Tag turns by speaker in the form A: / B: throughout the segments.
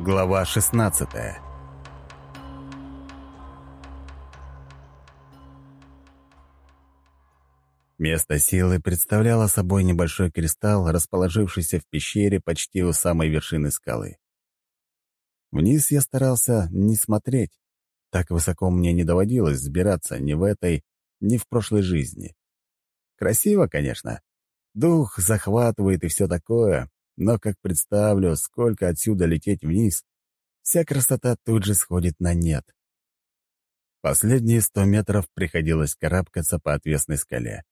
A: Глава 16 Место силы представляло собой небольшой кристалл, расположившийся в пещере почти у самой вершины скалы. Вниз я старался не смотреть. Так высоко мне не доводилось взбираться ни в этой, ни в прошлой жизни. Красиво, конечно. Дух захватывает и все такое, но как представлю, сколько отсюда лететь вниз, вся красота тут же сходит на нет. Последние сто метров приходилось карабкаться по отвесной скале.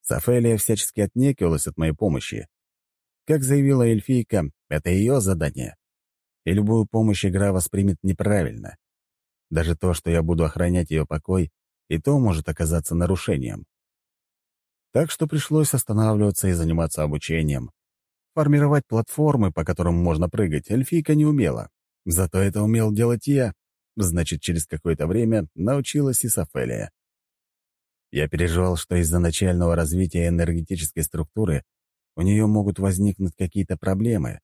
A: Сафелия всячески отнекивалась от моей помощи. Как заявила эльфийка, это ее задание. И любую помощь игра воспримет неправильно. Даже то, что я буду охранять ее покой, и то может оказаться нарушением. Так что пришлось останавливаться и заниматься обучением. Формировать платформы, по которым можно прыгать, эльфийка не умела. Зато это умел делать я. Значит, через какое-то время научилась и Сафелия. Я переживал, что из-за начального развития энергетической структуры у нее могут возникнуть какие-то проблемы.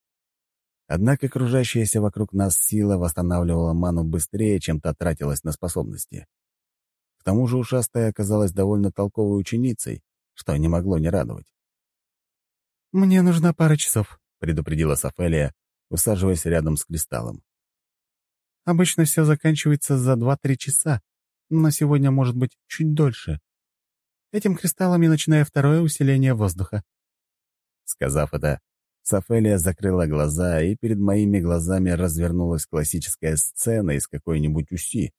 A: Однако окружающаяся вокруг нас сила восстанавливала ману быстрее, чем та тратилась на способности. К тому же ушастая оказалась довольно толковой ученицей, что не могло не радовать.
B: «Мне нужна пара часов», —
A: предупредила Сафелия, усаживаясь рядом с кристаллом.
B: «Обычно все заканчивается за два-три часа, но сегодня может быть чуть дольше. Этим кристаллом я начинаю второе усиление воздуха».
A: Сказав это, Сафелия закрыла глаза, и перед моими глазами развернулась классическая сцена из какой-нибудь уси,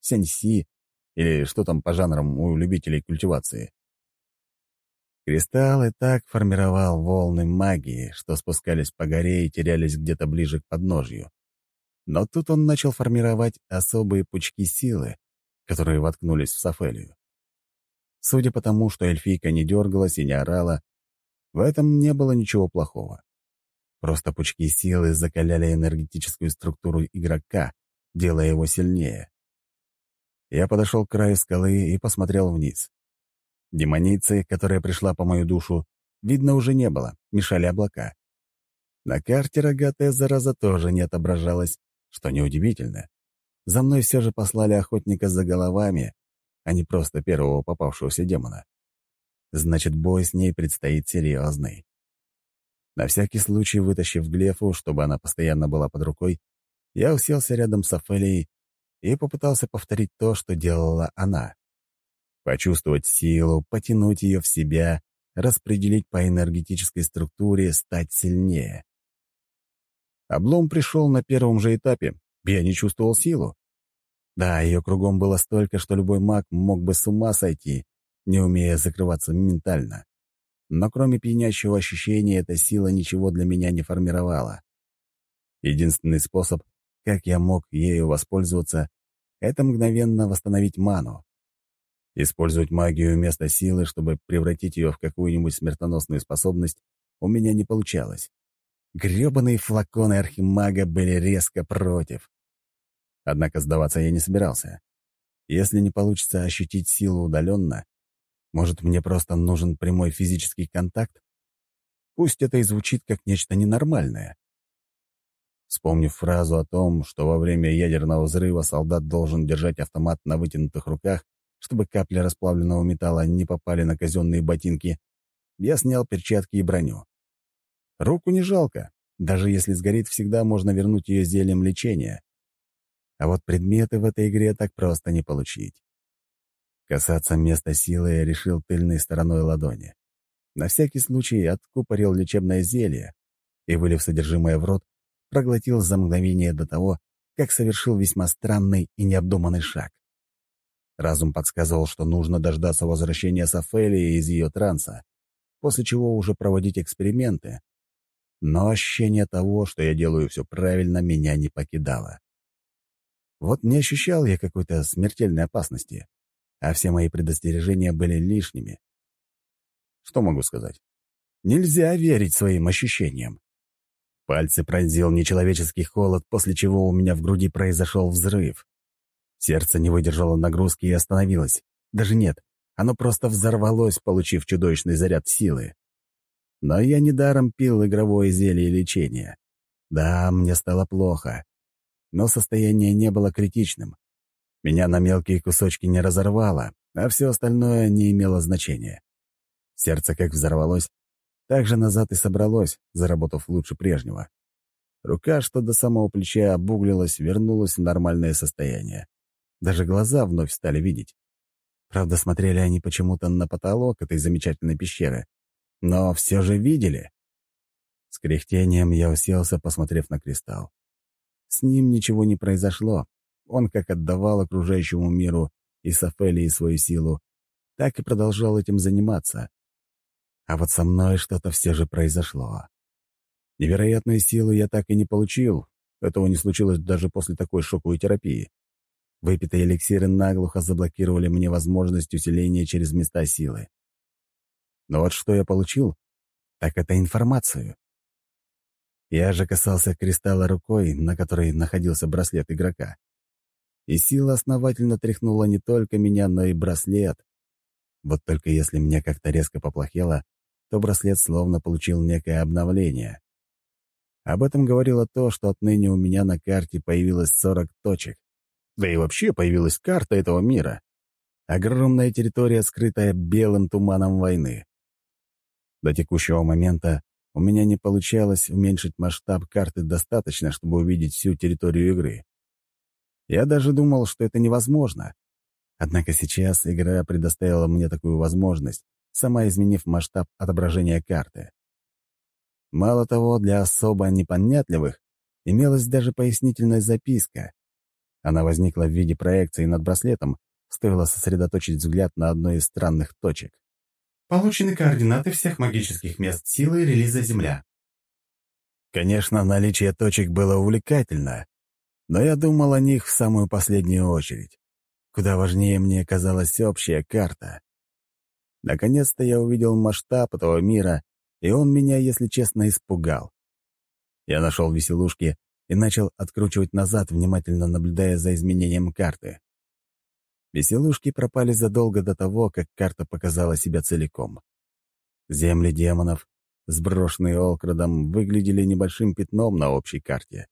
A: сяньси или что там по жанрам у любителей культивации. Кристалл и так формировал волны магии, что спускались по горе и терялись где-то ближе к подножью. Но тут он начал формировать особые пучки силы, которые воткнулись в Сафелию. Судя по тому, что эльфийка не дергалась и не орала, в этом не было ничего плохого. Просто пучки силы закаляли энергетическую структуру игрока, делая его сильнее. Я подошел к краю скалы и посмотрел вниз. Демоницы, которая пришла по мою душу, видно уже не было, мешали облака. На карте рогатая зараза тоже не отображалась, что неудивительно. За мной все же послали охотника за головами, а не просто первого попавшегося демона. Значит, бой с ней предстоит серьезный. На всякий случай, вытащив Глефу, чтобы она постоянно была под рукой, я уселся рядом с Офелией и попытался повторить то, что делала она. Почувствовать силу, потянуть ее в себя, распределить по энергетической структуре, стать сильнее. Облом пришел на первом же этапе, я не чувствовал силу. Да, ее кругом было столько, что любой маг мог бы с ума сойти, не умея закрываться ментально. Но кроме пьянящего ощущения, эта сила ничего для меня не формировала. Единственный способ, как я мог ею воспользоваться, это мгновенно восстановить ману. Использовать магию вместо силы, чтобы превратить ее в какую-нибудь смертоносную способность, у меня не получалось. Грёбаные флаконы архимага были резко против. Однако сдаваться я не собирался. Если не получится ощутить силу удаленно, может, мне просто нужен прямой физический контакт? Пусть это и звучит как нечто ненормальное. Вспомнив фразу о том, что во время ядерного взрыва солдат должен держать автомат на вытянутых руках, чтобы капли расплавленного металла не попали на казенные ботинки, я снял перчатки и броню. Руку не жалко. Даже если сгорит, всегда можно вернуть ее зельем лечения. А вот предметы в этой игре так просто не получить. Касаться места силы я решил тыльной стороной ладони. На всякий случай откупорил лечебное зелье и, вылив содержимое в рот, проглотил за мгновение до того, как совершил весьма странный и необдуманный шаг. Разум подсказывал, что нужно дождаться возвращения Сафелии из ее транса, после чего уже проводить эксперименты. Но ощущение того, что я делаю все правильно, меня не покидало. Вот не ощущал я какой-то смертельной опасности, а все мои предостережения были лишними. Что могу сказать? Нельзя верить своим ощущениям. Пальцы пронзил нечеловеческий холод, после чего у меня в груди произошел взрыв. Сердце не выдержало нагрузки и остановилось. Даже нет, оно просто взорвалось, получив чудовищный заряд силы. Но я недаром пил игровое зелье лечения. Да, мне стало плохо, но состояние не было критичным. Меня на мелкие кусочки не разорвало, а все остальное не имело значения. Сердце как взорвалось, так же назад и собралось, заработав лучше прежнего. Рука, что до самого плеча обуглилась, вернулась в нормальное состояние. Даже глаза вновь стали видеть. Правда, смотрели они почему-то на потолок этой замечательной пещеры. Но все же видели. С кряхтением я уселся, посмотрев на кристалл. С ним ничего не произошло. Он как отдавал окружающему миру и Сафелии свою силу, так и продолжал этим заниматься. А вот со мной что-то все же произошло. Невероятную силу я так и не получил. Этого не случилось даже после такой шоковой терапии. Выпитые эликсиры наглухо заблокировали мне возможность усиления через места силы. Но вот что я получил, так это информацию. Я же касался кристалла рукой, на которой находился браслет игрока. И сила основательно тряхнула не только меня, но и браслет. Вот только если мне как-то резко поплохело, то браслет словно получил некое обновление. Об этом говорило то, что отныне у меня на карте появилось 40 точек. Да и вообще появилась карта этого мира. Огромная территория, скрытая белым туманом войны. До текущего момента у меня не получалось уменьшить масштаб карты достаточно, чтобы увидеть всю территорию игры. Я даже думал, что это невозможно. Однако сейчас игра предоставила мне такую возможность, сама изменив масштаб отображения карты. Мало того, для особо непонятливых имелась даже пояснительная записка. Она возникла в виде проекции над браслетом, стоило сосредоточить взгляд на одной из странных точек.
B: Получены координаты всех магических мест силы релиза Земля.
A: Конечно, наличие точек было увлекательно, но я думал о них в самую последнюю очередь. Куда важнее мне казалась общая карта. Наконец-то я увидел масштаб этого мира и он меня, если честно, испугал. Я нашел веселушки и начал откручивать назад, внимательно наблюдая за изменением карты. Веселушки пропали задолго до того, как карта показала себя целиком. Земли демонов, сброшенные Олкрадом, выглядели небольшим пятном на общей карте.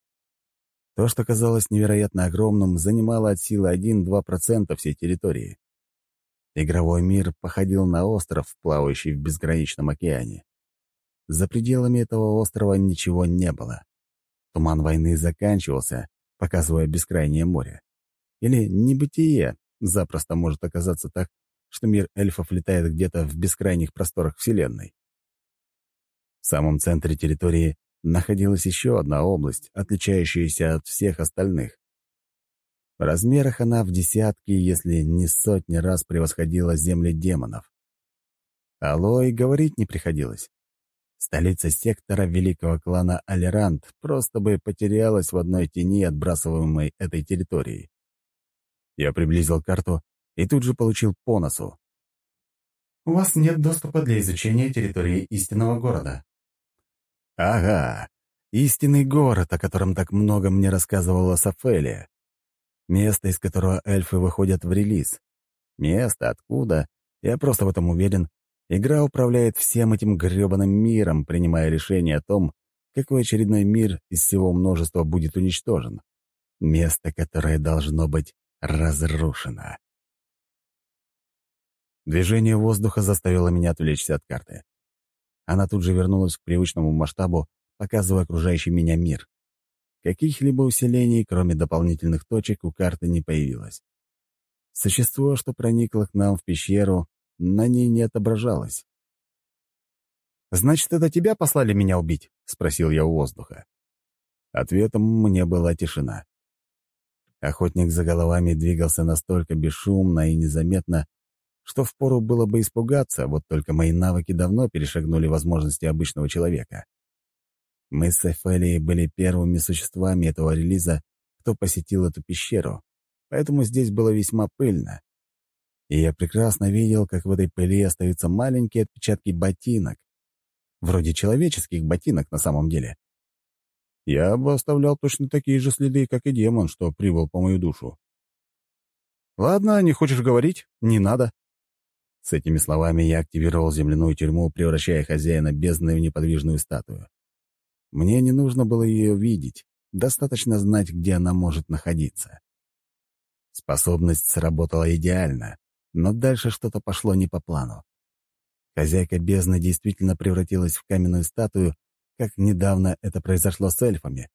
A: То, что казалось невероятно огромным, занимало от силы 1-2% всей территории. Игровой мир походил на остров, плавающий в безграничном океане. За пределами этого острова ничего не было. Туман войны заканчивался, показывая бескрайнее море. Или небытие запросто может оказаться так, что мир эльфов летает где-то в бескрайних просторах Вселенной. В самом центре территории находилась еще одна область, отличающаяся от всех остальных. В размерах она в десятки, если не сотни раз превосходила земли демонов. Алло и говорить не приходилось. Столица сектора великого клана Алерант просто бы потерялась в одной тени, отбрасываемой этой территорией. Я приблизил карту и тут же получил по носу.
B: «У вас нет доступа для изучения территории истинного города».
A: «Ага, истинный город, о котором так много мне рассказывала Сафелия. Место, из которого эльфы выходят в релиз. Место, откуда, я просто в этом уверен, Игра управляет всем этим грёбаным миром, принимая решение о том, какой очередной мир из всего множества будет уничтожен. Место, которое должно быть разрушено. Движение воздуха заставило меня отвлечься от карты. Она тут же вернулась к привычному масштабу, показывая окружающий меня мир. Каких-либо усилений, кроме дополнительных точек, у карты не появилось. Существо, что проникло к нам в пещеру, на ней не отображалось.
B: «Значит, это тебя послали меня убить?» — спросил я у воздуха.
A: Ответом мне была тишина. Охотник за головами двигался настолько бесшумно и незаметно, что впору было бы испугаться, вот только мои навыки давно перешагнули возможности обычного человека. Мы с Эфелией были первыми существами этого релиза, кто посетил эту пещеру, поэтому здесь было весьма пыльно и я прекрасно видел, как в этой пыли остаются маленькие отпечатки ботинок. Вроде человеческих ботинок на самом деле. Я бы оставлял точно такие же следы, как и демон, что прибыл по мою душу.
B: «Ладно, не хочешь говорить? Не надо».
A: С этими словами я активировал земляную тюрьму, превращая хозяина бездны в неподвижную статую. Мне не нужно было ее видеть, достаточно знать, где она может находиться. Способность сработала идеально, но дальше что-то пошло не по плану. Хозяйка бездны действительно превратилась в каменную статую, как недавно это произошло с эльфами.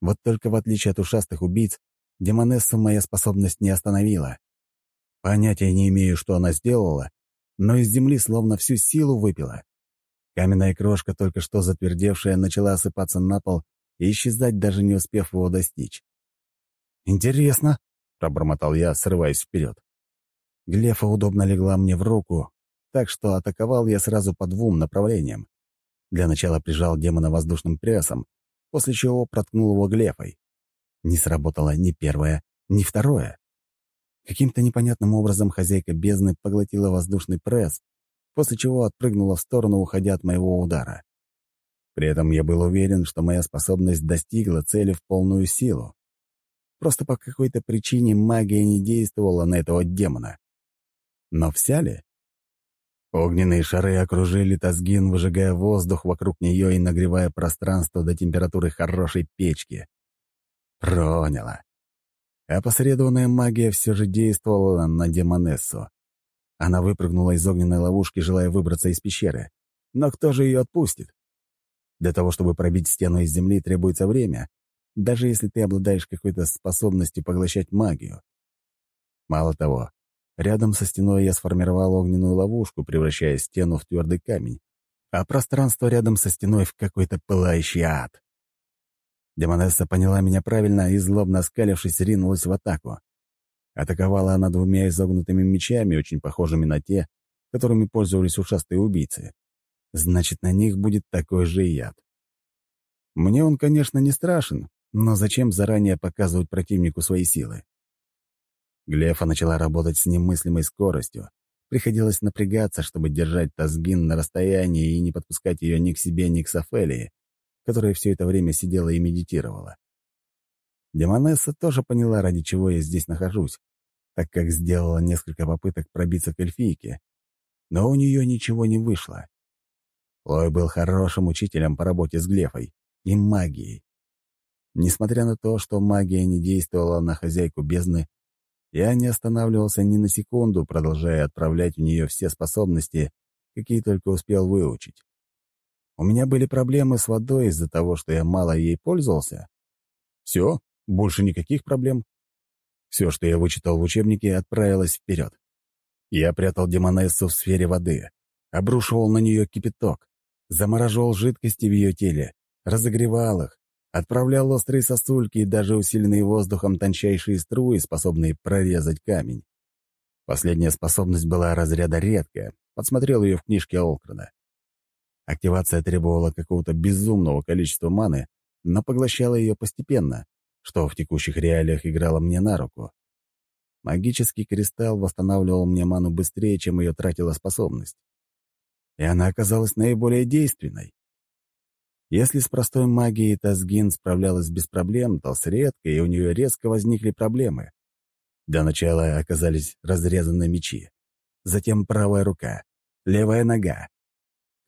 A: Вот только в отличие от ушастых убийц, демонессу моя способность не остановила. Понятия не имею, что она сделала, но из земли словно всю силу выпила. Каменная крошка, только что затвердевшая, начала осыпаться на пол и исчезать, даже не успев его достичь. «Интересно», — пробормотал я, срываясь вперед. Глефа удобно легла мне в руку, так что атаковал я сразу по двум направлениям. Для начала прижал демона воздушным прессом, после чего проткнул его глефой. Не сработало ни первое, ни второе. Каким-то непонятным образом хозяйка бездны поглотила воздушный пресс, после чего отпрыгнула в сторону, уходя от моего удара. При этом я был уверен, что моя способность достигла цели в полную силу. Просто по какой-то причине магия не действовала на этого демона. Но вся ли? Огненные шары окружили Тазгин, выжигая воздух вокруг нее и нагревая пространство до температуры хорошей печки. Проняло. Опосредованная магия все же действовала на демонессу. Она выпрыгнула из огненной ловушки, желая выбраться из пещеры. Но кто же ее отпустит? Для того, чтобы пробить стену из земли, требуется время, даже если ты обладаешь какой-то способностью поглощать магию. Мало того, рядом со стеной я сформировал огненную ловушку, превращая стену в твердый камень, а пространство рядом со стеной в какой-то пылающий ад. Демонесса поняла меня правильно и, злобно оскалившись, ринулась в атаку. Атаковала она двумя изогнутыми мечами, очень похожими на те, которыми пользовались ушастые убийцы. Значит, на них будет такой же яд. Мне он, конечно, не страшен, но зачем заранее показывать противнику свои силы? Глефа начала работать с немыслимой скоростью. Приходилось напрягаться, чтобы держать Тазгин на расстоянии и не подпускать ее ни к себе, ни к Сафелии, которая все это время сидела и медитировала. Демонесса тоже поняла, ради чего я здесь нахожусь, так как сделала несколько попыток пробиться к эльфийке, но у нее ничего не вышло. Лой был хорошим учителем по работе с Глефой и магией. Несмотря на то, что магия не действовала на хозяйку бездны, я не останавливался ни на секунду, продолжая отправлять в нее все способности, какие только успел выучить. У меня были проблемы с водой из-за того, что я мало ей пользовался. Все, больше никаких проблем. Все, что я вычитал в учебнике, отправилось вперед. Я прятал демонессу в сфере воды, обрушивал на нее кипяток, замораживал жидкости в ее теле, разогревал их, отправлял острые сосульки и даже усиленные воздухом тончайшие струи, способные прорезать камень. Последняя способность была разряда редкая, подсмотрел ее в книжке Олкрада. Активация требовала какого-то безумного количества маны, но поглощала ее постепенно, что в текущих реалиях играло мне на руку. Магический кристалл восстанавливал мне ману быстрее, чем ее тратила способность. И она оказалась наиболее действенной. Если с простой магией Тазгин справлялась без проблем, то с редкой у нее резко возникли проблемы. Для начала оказались разрезаны мечи, затем правая рука, левая нога.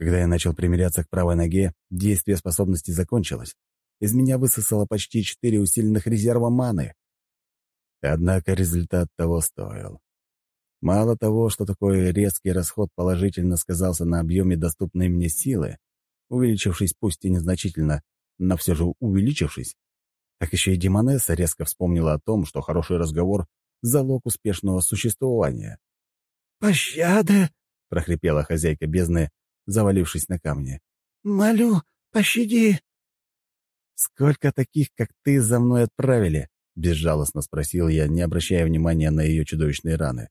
A: Когда я начал примиряться к правой ноге, действие способности закончилось, из меня высосало почти четыре усиленных резерва маны. Однако результат того стоил. Мало того, что такой резкий расход положительно сказался на объеме доступной мне силы, увеличившись пусть и незначительно, но все же увеличившись, так еще и Демонесса резко вспомнила о том, что хороший разговор — залог успешного существования.
B: «Пощады!»
A: — прохрипела хозяйка бездны, завалившись на камни.
B: «Молю, пощади!»
A: «Сколько таких, как ты, за мной отправили?» — безжалостно спросил я, не обращая внимания на ее чудовищные раны.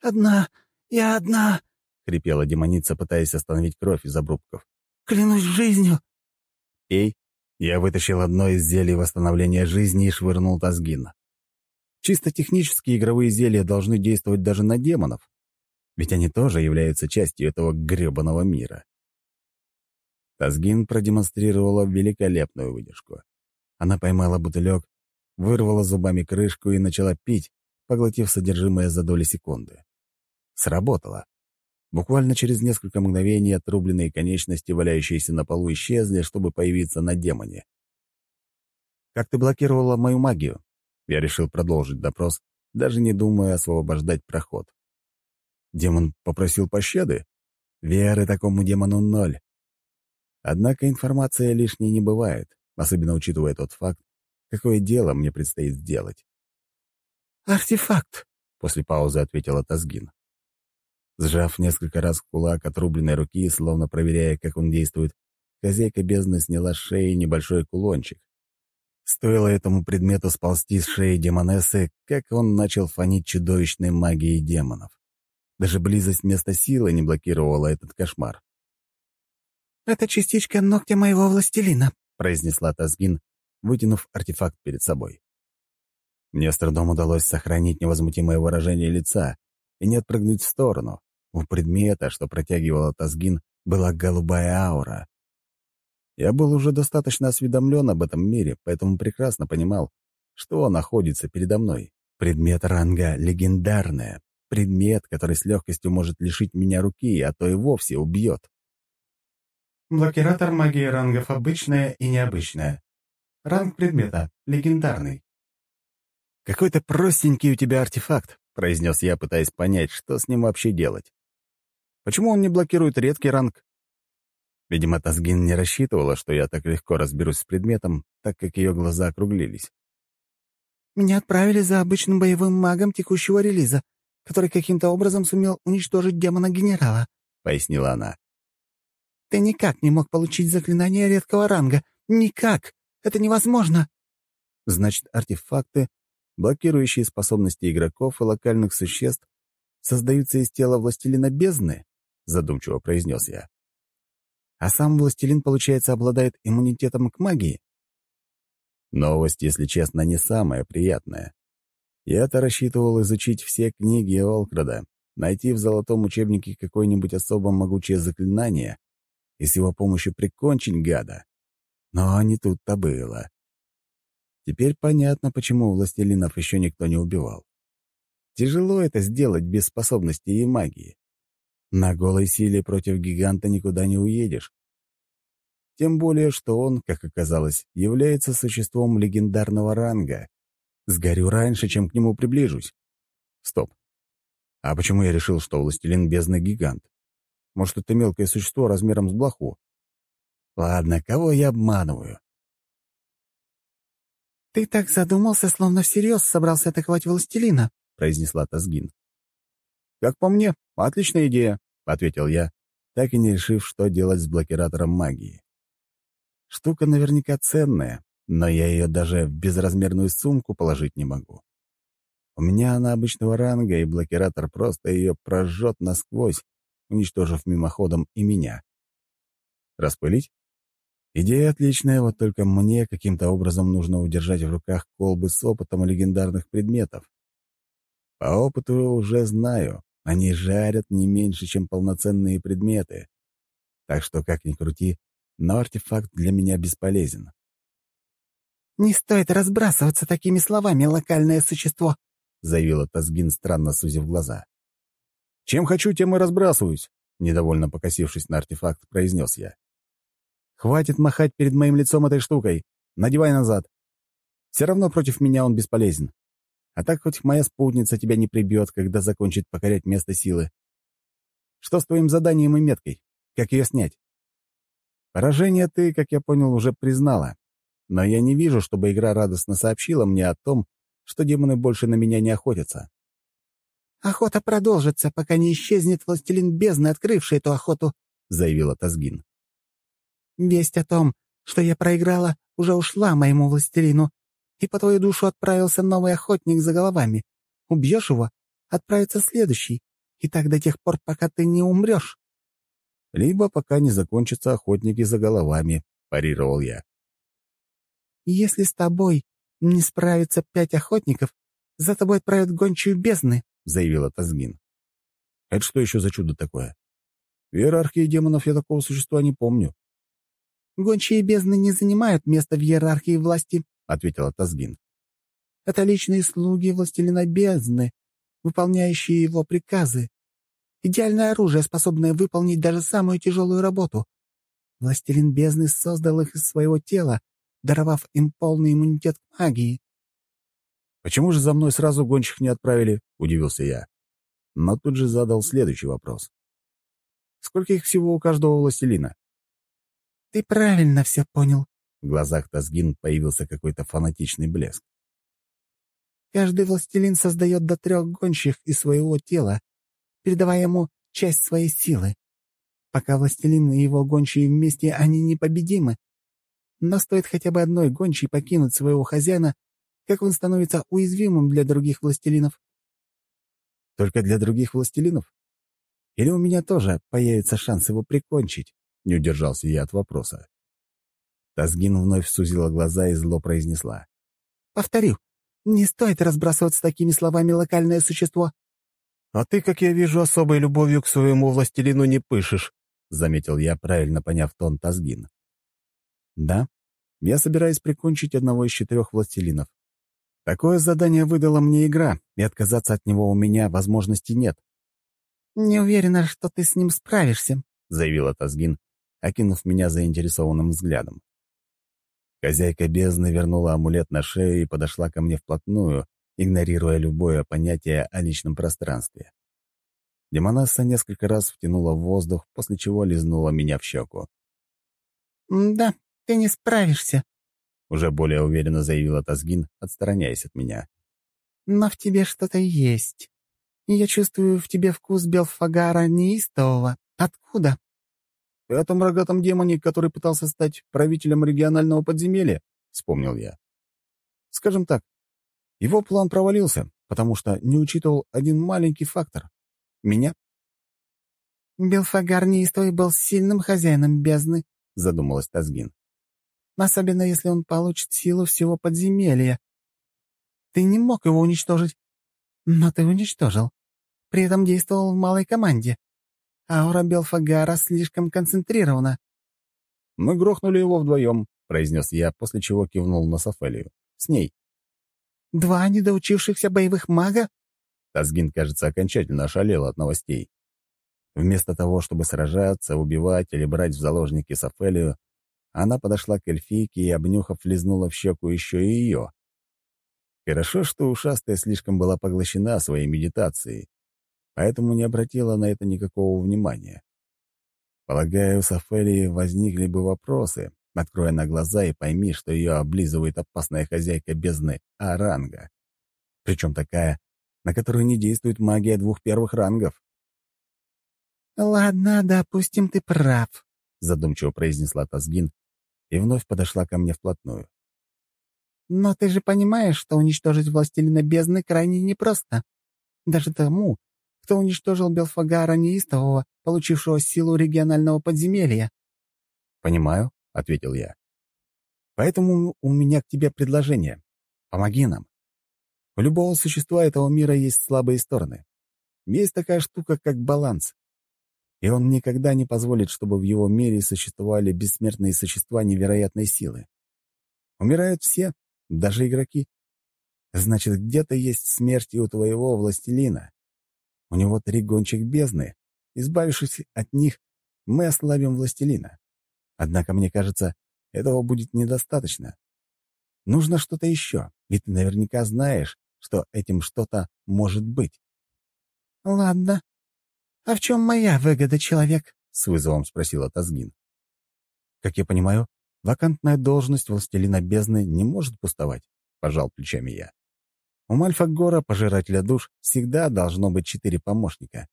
B: «Одна, я одна!»
A: — хрипела демоница, пытаясь остановить кровь из обрубков.
B: «Клянусь жизнью!»
A: «Эй!» Я вытащил одно из зелий восстановления жизни и швырнул Тазгина. Чисто технически игровые зелья должны действовать даже на демонов, ведь они тоже являются частью этого гребаного мира. Тазгин продемонстрировала великолепную выдержку. Она поймала бутылек, вырвала зубами крышку и начала пить, поглотив содержимое за доли секунды. Сработало. Буквально через несколько мгновений отрубленные конечности, валяющиеся на полу, исчезли, чтобы появиться на демоне. «Как ты блокировала мою магию?» Я решил продолжить допрос, даже не думая освобождать проход. Демон попросил пощады? Веры такому демону ноль. Однако информация лишней не бывает, особенно учитывая тот факт, какое дело мне предстоит сделать.
B: «Артефакт», — после паузы ответила Тазгин.
A: Сжав несколько раз кулак отрубленной руки, словно проверяя, как он действует, хозяйка бездны сняла с шеи небольшой кулончик. Стоило этому предмету сползти с шеи демонессы, как он начал фонить чудовищной магией демонов. Даже близость места силы не блокировала этот кошмар.
B: «Это частичка ногтя моего властелина», —
A: произнесла Тазгин, вытянув артефакт перед собой. Мне с трудом удалось сохранить невозмутимое выражение лица и не отпрыгнуть в сторону. У предмета, что протягивала Тазгин, была голубая аура. Я был уже достаточно осведомлен об этом мире, поэтому прекрасно понимал, что находится передо мной. Предмет ранга легендарная, предмет, который с легкостью может лишить меня руки, а то и вовсе убьет.
B: Блокиратор магии рангов обычная и необычная. Ранг предмета — легендарный.
A: «Какой-то простенький у тебя артефакт», — произнес я, пытаясь понять, что с ним вообще делать. «Почему он не блокирует редкий ранг?» Видимо, Тазгин не рассчитывала, что я так легко разберусь с предметом, так как ее глаза округлились.
B: «Меня отправили за обычным боевым магом текущего релиза, который каким-то образом сумел уничтожить демона-генерала», — пояснила она. «Ты никак не мог получить заклинание редкого ранга. Никак! Это невозможно!»
A: «Значит, артефакты блокирующие способности игроков и локальных существ, создаются из тела властелина бездны?» — задумчиво произнес я. «А сам властелин, получается, обладает иммунитетом к магии?» Новость, если честно, не самая приятная. Я-то рассчитывал изучить все книги Олкрада, найти в золотом учебнике какое-нибудь особо могучее заклинание и с его помощью прикончить гада. Но не тут-то было. Теперь понятно, почему властелинов еще никто не убивал. Тяжело это сделать без способностей и магии. На голой силе против гиганта никуда не уедешь. Тем более, что он, как оказалось, является существом легендарного ранга. Сгорю раньше, чем к нему приближусь. Стоп. А почему я решил, что властелин бездны гигант? Может, это мелкое существо размером с блоху? Ладно, кого я обманываю?
B: «Ты так задумался, словно всерьез собрался атаковать властелина», —
A: произнесла Тазгин. «Как по мне, отличная идея», — ответил я, так и не решив, что делать с блокиратором магии. Штука наверняка ценная, но я ее даже в безразмерную сумку положить не могу. У меня она обычного ранга, и блокиратор просто ее прожжет насквозь, уничтожив мимоходом и меня. Распылить? Идея отличная, вот только мне каким-то образом нужно удержать в руках колбы с опытом легендарных предметов. По опыту уже знаю, они жарят не меньше, чем полноценные предметы. Так что, как ни крути, но артефакт для меня бесполезен.
B: «Не стоит разбрасываться такими словами, локальное существо», — заявила Тазгин, странно сузив глаза.
A: «Чем хочу, тем и разбрасываюсь», — недовольно покосившись на артефакт, произнес я. Хватит махать перед моим лицом этой штукой. Надевай назад. Все равно против меня он бесполезен. А так хоть моя спутница тебя не прибьет, когда закончит покорять место силы. Что с твоим заданием и меткой? Как ее снять? Поражение ты, как я понял, уже признала. Но я не вижу, чтобы игра радостно сообщила мне о том, что демоны больше на меня не охотятся.
B: «Охота продолжится, пока не исчезнет властелин бездны, открывший эту охоту», — заявила Тазгин. Весть о том, что я проиграла, уже ушла моему властелину, и по твою душу отправился новый охотник за головами. Убьешь его, отправится следующий, и так до тех пор, пока ты не умрешь.
A: Либо пока не закончатся охотники за головами, парировал я.
B: Если с тобой не справится пять охотников, за тобой отправят гончую бездны, заявила Тазгин.
A: Это что еще за чудо такое? В иерархии демонов я такого существа не помню.
B: «Гончие бездны не занимают места в иерархии власти», — ответила Тазгин. «Это личные слуги властелина бездны, выполняющие его приказы. Идеальное оружие, способное выполнить даже самую тяжелую работу. Властелин бездны создал их из своего тела, даровав им полный иммунитет к магии.
A: «Почему же за мной сразу гонщик не отправили?» — удивился я. Но тут же задал следующий вопрос. «Сколько их всего у каждого властелина?»
B: «Ты правильно все понял».
A: В глазах Тазгин появился какой-то фанатичный блеск.
B: «Каждый властелин создает до трех гонщих из своего тела, передавая ему часть своей силы. Пока властелин и его гончие вместе, они непобедимы. Но стоит хотя бы одной гончей покинуть своего хозяина, как он становится уязвимым для других властелинов.
A: Только для других властелинов? Или у меня тоже появится шанс его прикончить? Не удержался я от вопроса. Тазгин вновь сузила глаза и зло произнесла.
B: «Повторю, не стоит разбрасываться такими словами локальное существо».
A: «А ты, как я вижу, особой любовью к своему властелину не пышешь», заметил я, правильно поняв тон Тазгин. «Да, я собираюсь прикончить одного из четырех властелинов. Такое задание выдала мне игра, и отказаться от него у меня возможности нет».
B: «Не уверена, что ты с ним справишься», —
A: заявила Тазгин, окинув меня заинтересованным взглядом. Хозяйка бездны вернула амулет на шею и подошла ко мне вплотную, игнорируя любое понятие о личном пространстве. Демонесса несколько раз втянула в воздух, после чего лизнула меня в щеку.
B: «Да, ты не справишься», —
A: уже более уверенно заявила Тазгин, отстраняясь от меня.
B: «Но в тебе что-то есть. Я чувствую в тебе вкус Белфагара неистового. Откуда?»
A: «В этом рогатом демоне, который пытался стать правителем регионального подземелья», — вспомнил я. «Скажем так, его план провалился, потому что не учитывал один маленький фактор — меня».
B: «Белфагар неистовый был сильным хозяином бездны», — задумалась Тазгин. «Особенно, если он получит силу всего подземелья. Ты не мог его уничтожить, но ты уничтожил. При этом действовал в малой команде. Аура Белфагара слишком концентрирована».
A: «Мы грохнули его вдвоем», — произнес я, после чего кивнул на Сафелию. «С ней».
B: «Два недоучившихся боевых мага?»
A: Тазгин, кажется, окончательно ошалел от новостей. Вместо того, чтобы сражаться, убивать или брать в заложники Сафелию, она подошла к эльфийке и, обнюхав, лизнула в щеку еще и ее. Хорошо, что ушастая слишком была поглощена своей медитацией, поэтому не обратила на это никакого внимания. Полагаю, у Сафелии возникли бы вопросы, откроя на глаза и пойми, что ее облизывает опасная хозяйка бездны Аранга. Причем такая, на которую не действует магия двух первых рангов.
B: «Ладно, допустим, ты прав», —
A: задумчиво произнесла Тазгин и вновь подошла ко мне вплотную.
B: «Но ты же понимаешь, что уничтожить властелина бездны крайне непросто. Даже тому, кто уничтожил Белфагара Неистового, получившего силу регионального подземелья».
A: «Понимаю», — ответил я. «Поэтому у меня к тебе предложение. Помоги нам. У любого существа этого мира есть слабые стороны. Есть такая штука, как баланс и он никогда не позволит, чтобы в его мире существовали бессмертные существа невероятной силы. Умирают все, даже игроки. Значит, где-то есть смерть и у твоего властелина. У него три гончих бездны. Избавившись от них, мы ослабим властелина. Однако, мне кажется, этого будет недостаточно. Нужно что-то еще, ведь ты наверняка знаешь, что этим что-то может быть.
B: «Ладно», «А в чем моя выгода, человек?» — с вызовом спросила Тазгин.
A: «Как я понимаю, вакантная должность властелина бездны не может пустовать», — пожал плечами я. «У Мальфа-Гора, пожирателя душ, всегда должно быть четыре помощника.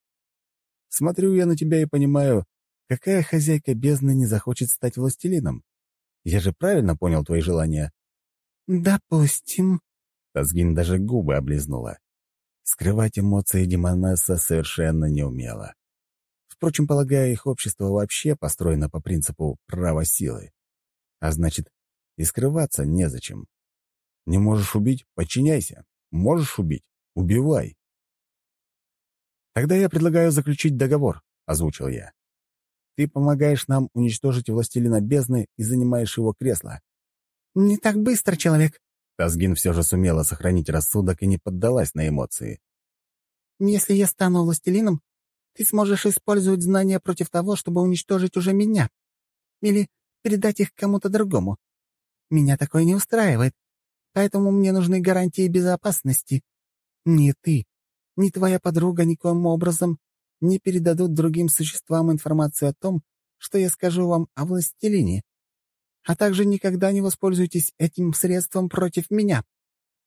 A: Смотрю я на тебя и понимаю, какая хозяйка бездны не захочет стать властелином? Я же правильно понял твои желания?»
B: «Допустим».
A: Тазгин даже губы облизнула. Скрывать эмоции Демонесса совершенно не умела. Впрочем, полагаю, их общество вообще построено по принципу права силы. А значит, и скрываться незачем. Не можешь убить — подчиняйся. Можешь убить — убивай. «Тогда я предлагаю заключить договор», — озвучил я. «Ты помогаешь нам уничтожить властелина бездны и занимаешь его кресло».
B: «Не так быстро, человек»,
A: Тазгин все же сумела сохранить рассудок и не поддалась на эмоции.
B: «Если я стану властелином, ты сможешь использовать знания против того, чтобы уничтожить уже меня. Или передать их кому-то другому. Меня такое не устраивает, поэтому мне нужны гарантии безопасности. Ни ты, ни твоя подруга никоим образом не передадут другим существам информацию о том, что я скажу вам о властелине. А также никогда не воспользуйтесь этим средством против меня.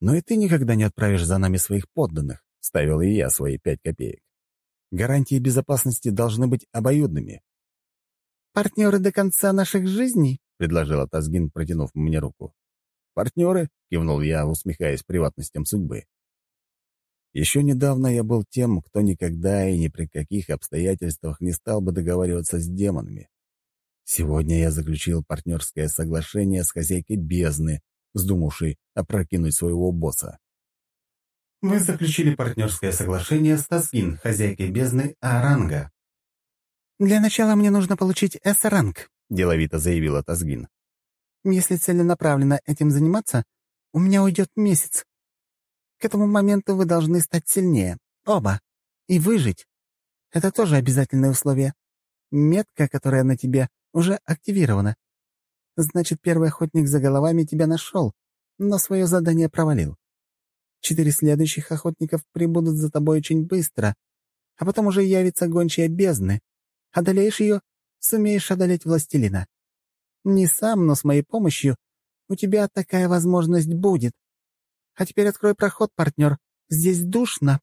A: Но и ты никогда не отправишь за нами своих подданных, — ставил и я свои пять копеек. Гарантии безопасности должны быть обоюдными.
B: «Партнеры до конца наших жизней?»
A: — предложила Тазгин, протянув мне руку. «Партнеры?» — кивнул я, усмехаясь приватностям судьбы. Еще недавно я был тем, кто никогда и ни при каких обстоятельствах не стал бы договариваться с демонами. Сегодня я заключил партнерское соглашение с хозяйкой бездны, вздумавшей опрокинуть своего босса.
C: Вы заключили партнерское соглашение с Тазгин, хозяйкой бездны Аранга.
B: «Для начала мне нужно получить С-ранг», —
A: деловито заявила Тазгин.
B: «Если целенаправленно этим заниматься, у меня уйдет месяц. К этому моменту вы должны стать сильнее. Оба. И выжить. Это тоже обязательное условие. Метка, которая на тебе, уже активирована. Значит, первый охотник за головами тебя нашел, но свое задание провалил. Четыре следующих охотников прибудут за тобой очень быстро, а потом уже явится гончая бездны. Одолеешь ее, сумеешь одолеть властелина. Не сам, но с моей помощью у тебя такая возможность будет. А теперь открой проход, партнер. Здесь душно».